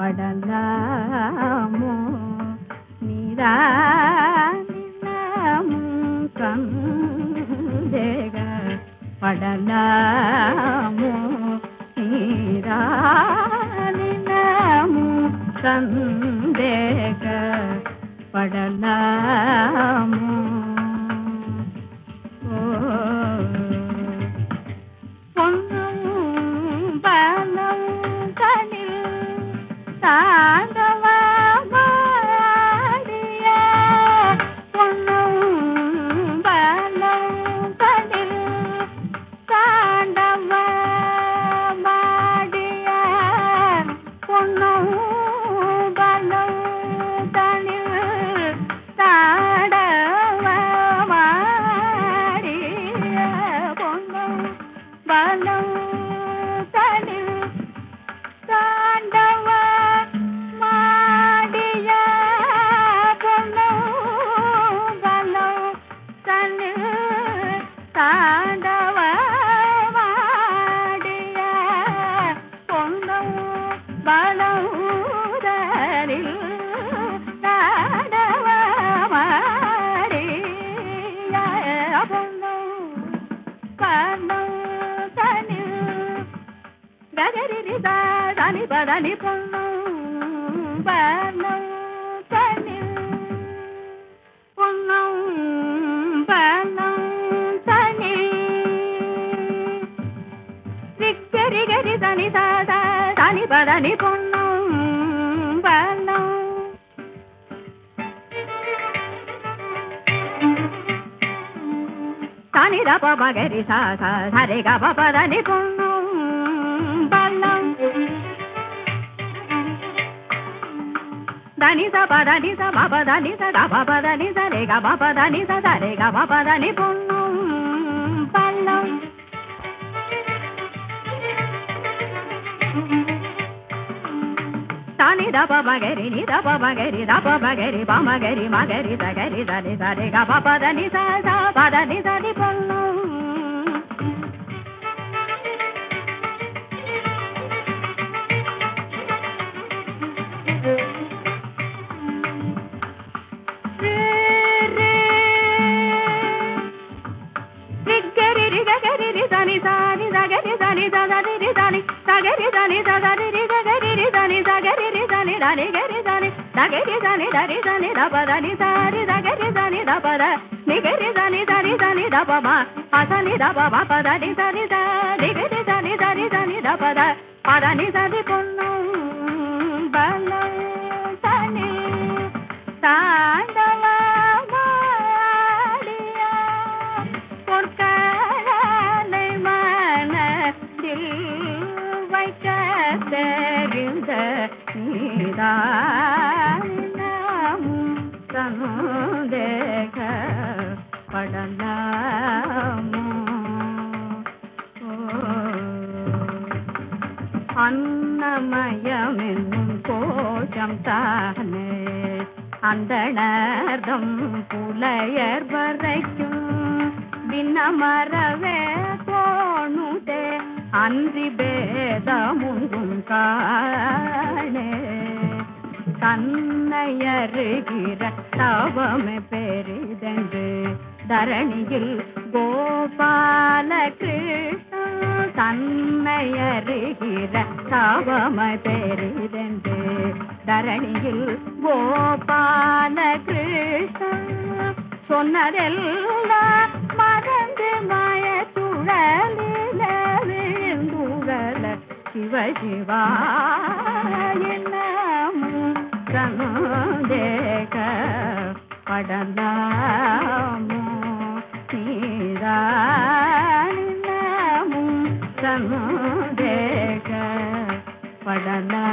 పడదాము నిరాము కందేగ పడదాము నిరాము కందేగ పడదాము. కబంలో కన్ను కను దగరి దాని బదని పొన్ను బన్ను కను పొన్ను బన్ను తని రిగ్గరి గరి దాని దాని బదని పొన్ను తాని దప మగరి సా సా సరి గప పదని పొన్నం బలం దని స పదని స బప దని స గప పదని స రే గప పదని స సరి గప పదని పొన్నం దప మగరి ని దప మగరి దప మగరి బ మగరి మగరి దగరి దని సరి గప పదని స స పదని సరి పొన్నం రే రే. రిగ్గరి దాని దాని దగరి దాని దాని దాని దాని సగరి దాని దదని దాని గరి దాని దగరి దాని దరి దాని దప దని సారి దగరి దని దపద నిగరి దాని దరి దాని దప మా అసని దప మా పదని దాని ద నిగరి దాని దాని దని దపద పదని దాని పొన్నం. దాము తను దేఖ పడదాము அன்னமயமென்னும் கோஷம் தானே. அந்தணர்தம் புலையர் வரைக்கும் பின்னமரவே போணுதே. அன்றி பேதமுங்கும் கார் தன்னையருகிற தவமே பெரிதென்று தரணியில் கோபால கிருஷ்ணன் தன்னையருகிற தவமை பெரிதென்று தரணியில் கோபால கிருஷ்ணன் சொன்னதெல்லாம் மறந்து மாய சுழலில விழுந்துழல சிவ சிவா என்ன పాడదాము. నీరాము సముదేక పడదా.